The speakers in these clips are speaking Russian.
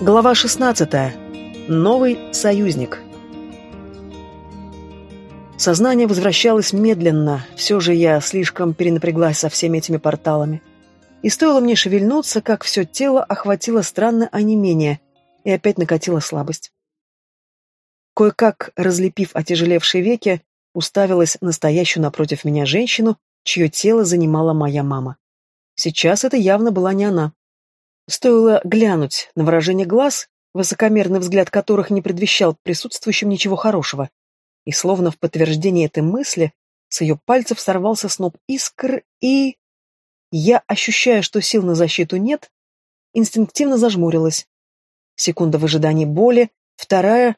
Глава 16. Новый союзник. Сознание возвращалось медленно, все же я слишком перенапряглась со всеми этими порталами. И стоило мне шевельнуться, как все тело охватило странное онемение, и опять накатила слабость. Кое-как, разлепив отяжелевшие веки, уставилась настоящую напротив меня женщину, чье тело занимала моя мама. Сейчас это явно была не она. Стоило глянуть на выражение глаз, высокомерный взгляд которых не предвещал присутствующим ничего хорошего. И словно в подтверждение этой мысли, с ее пальцев сорвался сноп искр, и... Я, ощущая, что сил на защиту нет, инстинктивно зажмурилась. Секунда в ожидании боли, вторая...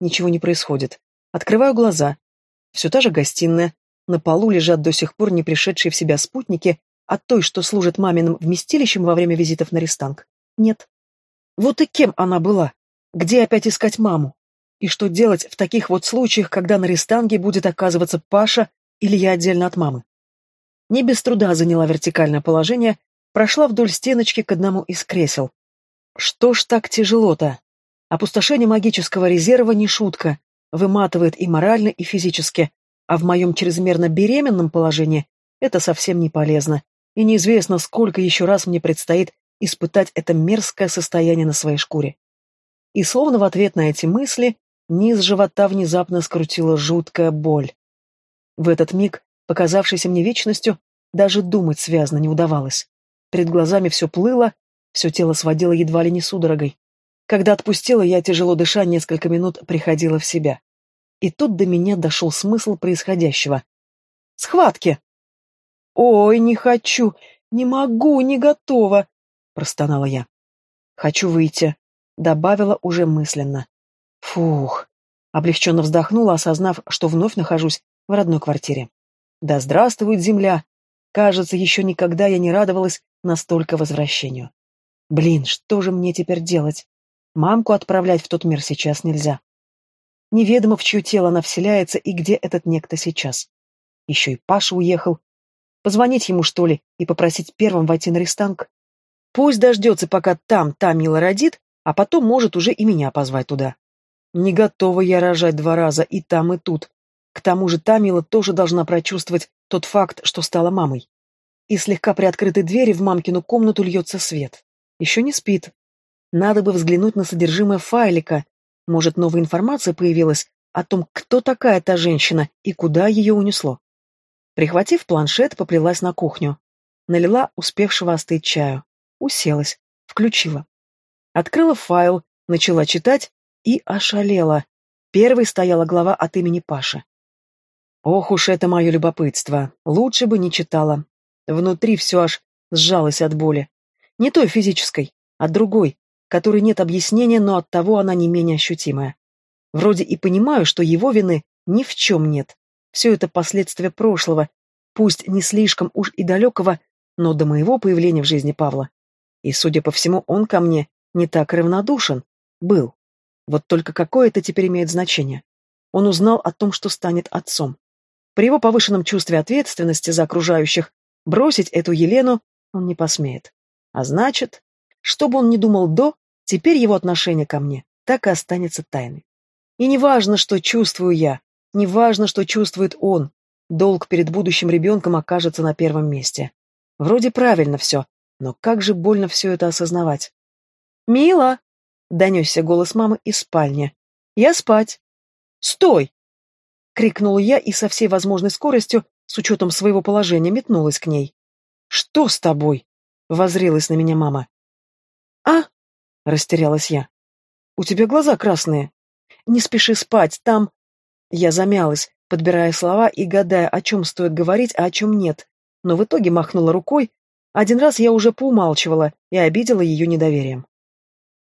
Ничего не происходит. Открываю глаза. Все та же гостиная. На полу лежат до сих пор не пришедшие в себя спутники, от той, что служит маминым вместилищем во время визитов на Рестанг? Нет. Вот и кем она была? Где опять искать маму? И что делать в таких вот случаях, когда на Рестанге будет оказываться Паша или я отдельно от мамы? Не без труда заняла вертикальное положение, прошла вдоль стеночки к одному из кресел. Что ж так тяжело-то? Опустошение магического резерва не шутка, выматывает и морально, и физически, а в моем чрезмерно беременном положении это совсем не полезно и неизвестно, сколько еще раз мне предстоит испытать это мерзкое состояние на своей шкуре. И словно в ответ на эти мысли, низ живота внезапно скрутила жуткая боль. В этот миг, показавшийся мне вечностью, даже думать связно не удавалось. Перед глазами все плыло, все тело сводило едва ли не судорогой. Когда отпустила, я, тяжело дыша, несколько минут приходила в себя. И тут до меня дошел смысл происходящего. «Схватки!» «Ой, не хочу, не могу, не готова», — простонала я. «Хочу выйти», — добавила уже мысленно. «Фух», — облегченно вздохнула, осознав, что вновь нахожусь в родной квартире. «Да здравствует земля!» Кажется, еще никогда я не радовалась настолько возвращению. Блин, что же мне теперь делать? Мамку отправлять в тот мир сейчас нельзя. Неведомо, в чье тело она вселяется и где этот некто сейчас. Еще и Паша уехал, Позвонить ему, что ли, и попросить первым войти на рестанг? Пусть дождется, пока там та мила родит, а потом может уже и меня позвать туда. Не готова я рожать два раза и там, и тут. К тому же Тамила тоже должна прочувствовать тот факт, что стала мамой. И слегка приоткрытой двери в мамкину комнату льется свет. Еще не спит. Надо бы взглянуть на содержимое файлика. Может, новая информация появилась о том, кто такая та женщина и куда ее унесло. Прихватив планшет, поплелась на кухню. Налила успевшего остыть чаю. Уселась. Включила. Открыла файл, начала читать и ошалела. Первой стояла глава от имени Паши. Ох уж это мое любопытство. Лучше бы не читала. Внутри все аж сжалось от боли. Не той физической, а другой, которой нет объяснения, но оттого она не менее ощутимая. Вроде и понимаю, что его вины ни в чем нет. Все это последствия прошлого, пусть не слишком уж и далекого, но до моего появления в жизни Павла. И, судя по всему, он ко мне не так равнодушен. Был. Вот только какое это теперь имеет значение? Он узнал о том, что станет отцом. При его повышенном чувстве ответственности за окружающих бросить эту Елену он не посмеет. А значит, что бы он ни думал до, теперь его отношение ко мне так и останется тайной. И неважно, что чувствую я, Неважно, что чувствует он, долг перед будущим ребенком окажется на первом месте. Вроде правильно все, но как же больно все это осознавать. «Мила!» — донесся голос мамы из спальни. «Я спать!» «Стой!» — крикнула я и со всей возможной скоростью, с учетом своего положения, метнулась к ней. «Что с тобой?» — возрилась на меня мама. «А?» — растерялась я. «У тебя глаза красные. Не спеши спать, там...» Я замялась, подбирая слова и гадая, о чем стоит говорить, а о чем нет, но в итоге махнула рукой. Один раз я уже поумалчивала и обидела ее недоверием.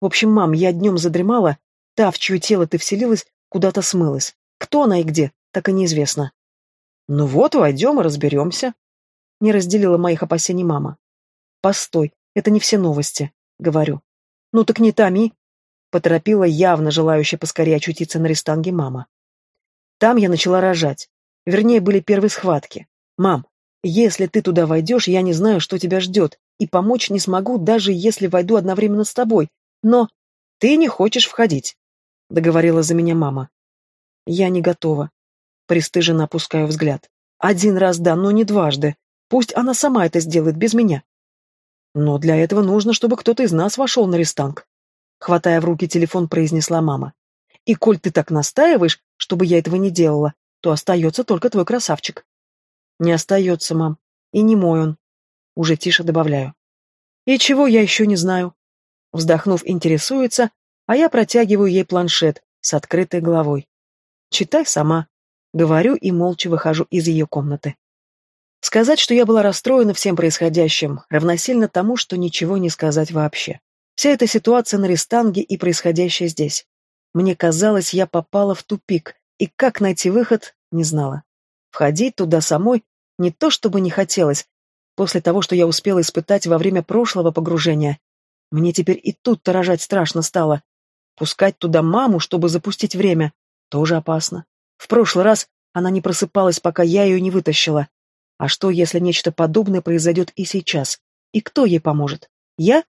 В общем, мам, я днем задремала, та, в чье тело ты вселилась, куда-то смылась. Кто она и где, так и неизвестно. Ну вот, войдем и разберемся. Не разделила моих опасений мама. Постой, это не все новости, говорю. Ну так не томи, поторопила явно желающая поскорее очутиться на рестанге мама. Там я начала рожать. Вернее, были первые схватки. Мам, если ты туда войдешь, я не знаю, что тебя ждет, и помочь не смогу, даже если войду одновременно с тобой. Но... Ты не хочешь входить, договорила за меня мама. Я не готова. Престыженно опускаю взгляд. Один раз да, но не дважды. Пусть она сама это сделает без меня. Но для этого нужно, чтобы кто-то из нас вошел на рестанг. Хватая в руки телефон, произнесла мама. И коль ты так настаиваешь, чтобы я этого не делала, то остается только твой красавчик. Не остается, мам. И не мой он. Уже тише добавляю. И чего я еще не знаю. Вздохнув, интересуется, а я протягиваю ей планшет с открытой головой. Читай сама. Говорю и молча выхожу из ее комнаты. Сказать, что я была расстроена всем происходящим, равносильно тому, что ничего не сказать вообще. Вся эта ситуация на Рестанге и происходящее здесь. Мне казалось, я попала в тупик, и как найти выход, не знала. Входить туда самой не то чтобы не хотелось, после того, что я успела испытать во время прошлого погружения. Мне теперь и тут-то рожать страшно стало. Пускать туда маму, чтобы запустить время, тоже опасно. В прошлый раз она не просыпалась, пока я ее не вытащила. А что, если нечто подобное произойдет и сейчас? И кто ей поможет? Я?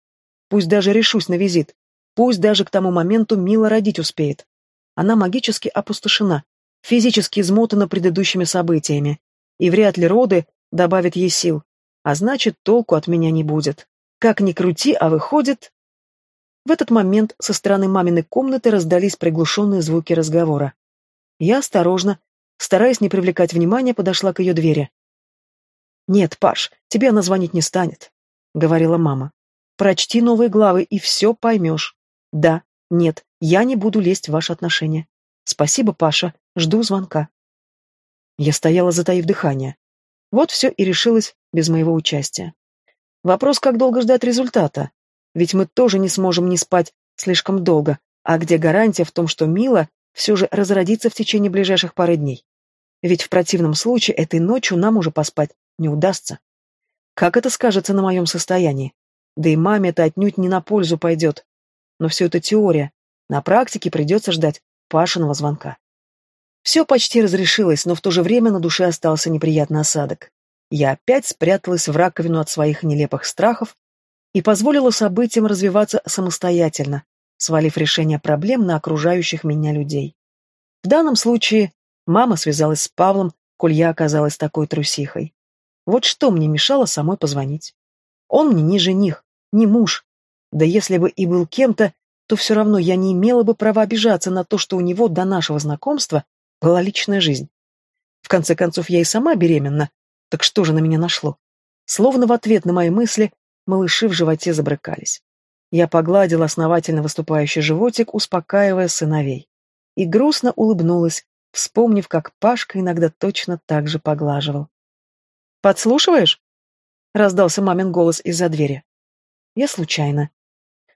Пусть даже решусь на визит. Пусть даже к тому моменту Мила родить успеет. Она магически опустошена, физически измотана предыдущими событиями. И вряд ли роды добавят ей сил. А значит, толку от меня не будет. Как ни крути, а выходит... В этот момент со стороны маминой комнаты раздались приглушенные звуки разговора. Я осторожно, стараясь не привлекать внимания, подошла к ее двери. «Нет, Паш, тебе она звонить не станет», — говорила мама. «Прочти новые главы, и все поймешь. Да, нет, я не буду лезть в ваши отношения. Спасибо, Паша, жду звонка». Я стояла, затаив дыхание. Вот все и решилось без моего участия. Вопрос, как долго ждать результата? Ведь мы тоже не сможем не спать слишком долго, а где гарантия в том, что Мила все же разродится в течение ближайших пары дней? Ведь в противном случае этой ночью нам уже поспать не удастся. Как это скажется на моем состоянии? Да и маме это отнюдь не на пользу пойдет. Но все это теория. На практике придется ждать Пашиного звонка. Все почти разрешилось, но в то же время на душе остался неприятный осадок. Я опять спряталась в раковину от своих нелепых страхов и позволила событиям развиваться самостоятельно, свалив решение проблем на окружающих меня людей. В данном случае мама связалась с Павлом, коль я оказалась такой трусихой. Вот что мне мешало самой позвонить. Он мне не жених, не муж. Да если бы и был кем-то, то все равно я не имела бы права обижаться на то, что у него до нашего знакомства была личная жизнь. В конце концов, я и сама беременна. Так что же на меня нашло? Словно в ответ на мои мысли малыши в животе забрыкались. Я погладила основательно выступающий животик, успокаивая сыновей. И грустно улыбнулась, вспомнив, как Пашка иногда точно так же поглаживал. «Подслушиваешь?» — раздался мамин голос из-за двери. Я случайно.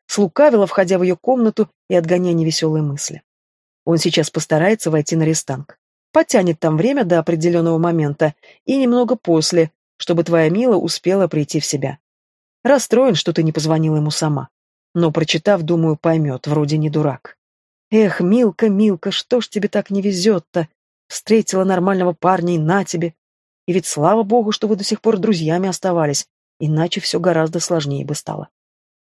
Слукавила, входя в ее комнату и отгоняя невеселые мысли. Он сейчас постарается войти на рестанг. Потянет там время до определенного момента и немного после, чтобы твоя Мила успела прийти в себя. Расстроен, что ты не позвонила ему сама. Но, прочитав, думаю, поймет, вроде не дурак. Эх, Милка, Милка, что ж тебе так не везет-то? Встретила нормального парня и на тебе. И ведь слава богу, что вы до сих пор друзьями оставались, иначе все гораздо сложнее бы стало.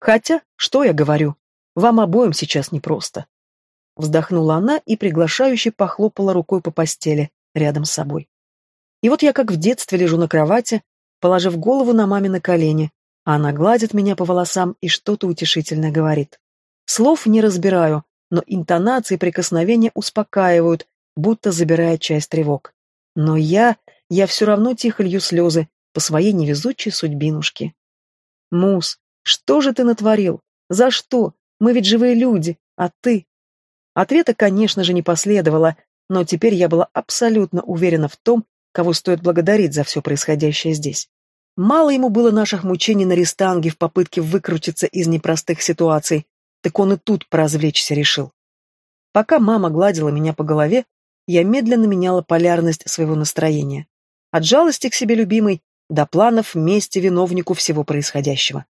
Хотя, что я говорю, вам обоим сейчас непросто. Вздохнула она и приглашающе похлопала рукой по постели, рядом с собой. И вот я как в детстве лежу на кровати, положив голову на маме колени, а она гладит меня по волосам и что-то утешительно говорит. Слов не разбираю, но интонации прикосновения успокаивают, будто забирая часть тревог. Но я я все равно тихо лью слезы по своей невезучей судьбинушке. Мус, что же ты натворил? За что? Мы ведь живые люди, а ты? Ответа, конечно же, не последовало, но теперь я была абсолютно уверена в том, кого стоит благодарить за все происходящее здесь. Мало ему было наших мучений на рестанге в попытке выкрутиться из непростых ситуаций, так он и тут поразвлечься решил. Пока мама гладила меня по голове, я медленно меняла полярность своего настроения. От жалости к себе любимой до планов мести виновнику всего происходящего.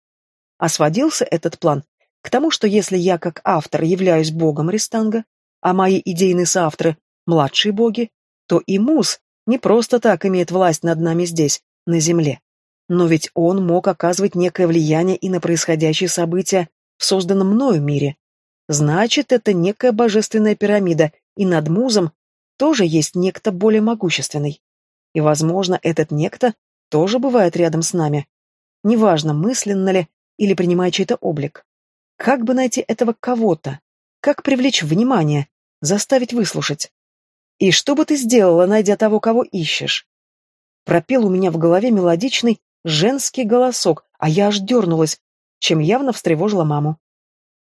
А сводился этот план к тому, что если я как автор являюсь богом Рестанга, а мои идейные соавторы – младшие боги, то и Мус не просто так имеет власть над нами здесь, на Земле. Но ведь он мог оказывать некое влияние и на происходящие события в созданном мною мире. Значит, это некая божественная пирамида, и над музом тоже есть некто более могущественный. И, возможно, этот некто тоже бывает рядом с нами. Неважно, мысленно ли или принимая чей-то облик. Как бы найти этого кого-то? Как привлечь внимание? Заставить выслушать? И что бы ты сделала, найдя того, кого ищешь? Пропел у меня в голове мелодичный женский голосок, а я аж дернулась, чем явно встревожила маму.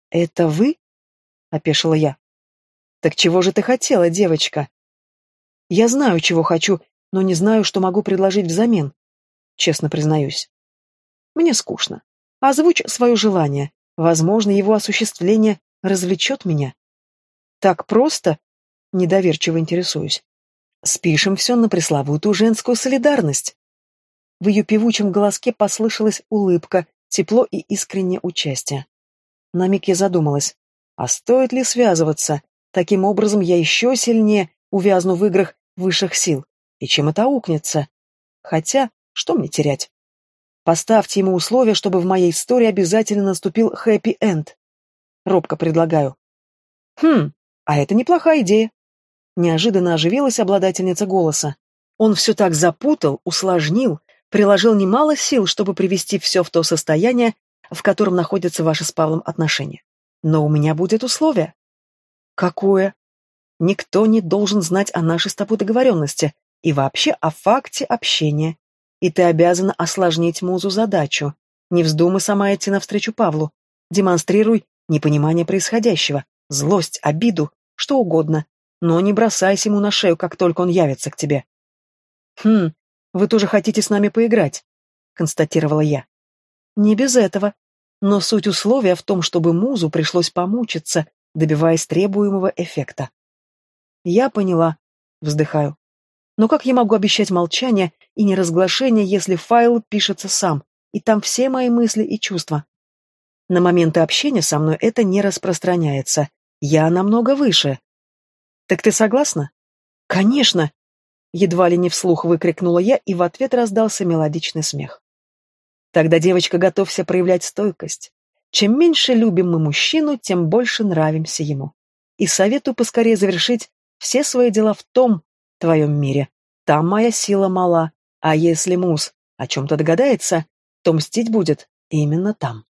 «Это вы?» — опешила я. «Так чего же ты хотела, девочка?» «Я знаю, чего хочу, но не знаю, что могу предложить взамен», — честно признаюсь. «Мне скучно. Озвучь свое желание. Возможно, его осуществление развлечет меня». «Так просто?» — недоверчиво интересуюсь. «Спишем все на пресловутую женскую солидарность». В ее певучем голоске послышалась улыбка, тепло и искреннее участие. На миг я задумалась, а стоит ли связываться? Таким образом я еще сильнее увязну в играх высших сил. И чем это аукнется? Хотя, что мне терять? Поставьте ему условие, чтобы в моей истории обязательно наступил хэппи-энд. Робко предлагаю. Хм, а это неплохая идея. Неожиданно оживилась обладательница голоса. Он все так запутал, усложнил, приложил немало сил, чтобы привести все в то состояние, в котором находятся ваши с Павлом отношения. Но у меня будет условие. Какое? Никто не должен знать о нашей с тобой договоренности и вообще о факте общения. И ты обязана осложнить музу задачу. Не вздумай сама идти навстречу Павлу. Демонстрируй непонимание происходящего, злость, обиду, что угодно, но не бросайся ему на шею, как только он явится к тебе. Хм, вы тоже хотите с нами поиграть?» — констатировала я. «Не без этого. Но суть условия в том, чтобы музу пришлось помучиться, добиваясь требуемого эффекта». «Я поняла», — вздыхаю. «Но как я могу обещать молчание и неразглашение, если файл пишется сам, и там все мои мысли и чувства?» На моменты общения со мной это не распространяется. Я намного выше. Так ты согласна? Конечно, Едва ли не вслух выкрикнула я, и в ответ раздался мелодичный смех. Тогда, девочка, готовься проявлять стойкость. Чем меньше любим мы мужчину, тем больше нравимся ему. И советую поскорее завершить все свои дела в том твоем мире. Там моя сила мала, а если муз о чем-то догадается, то мстить будет именно там.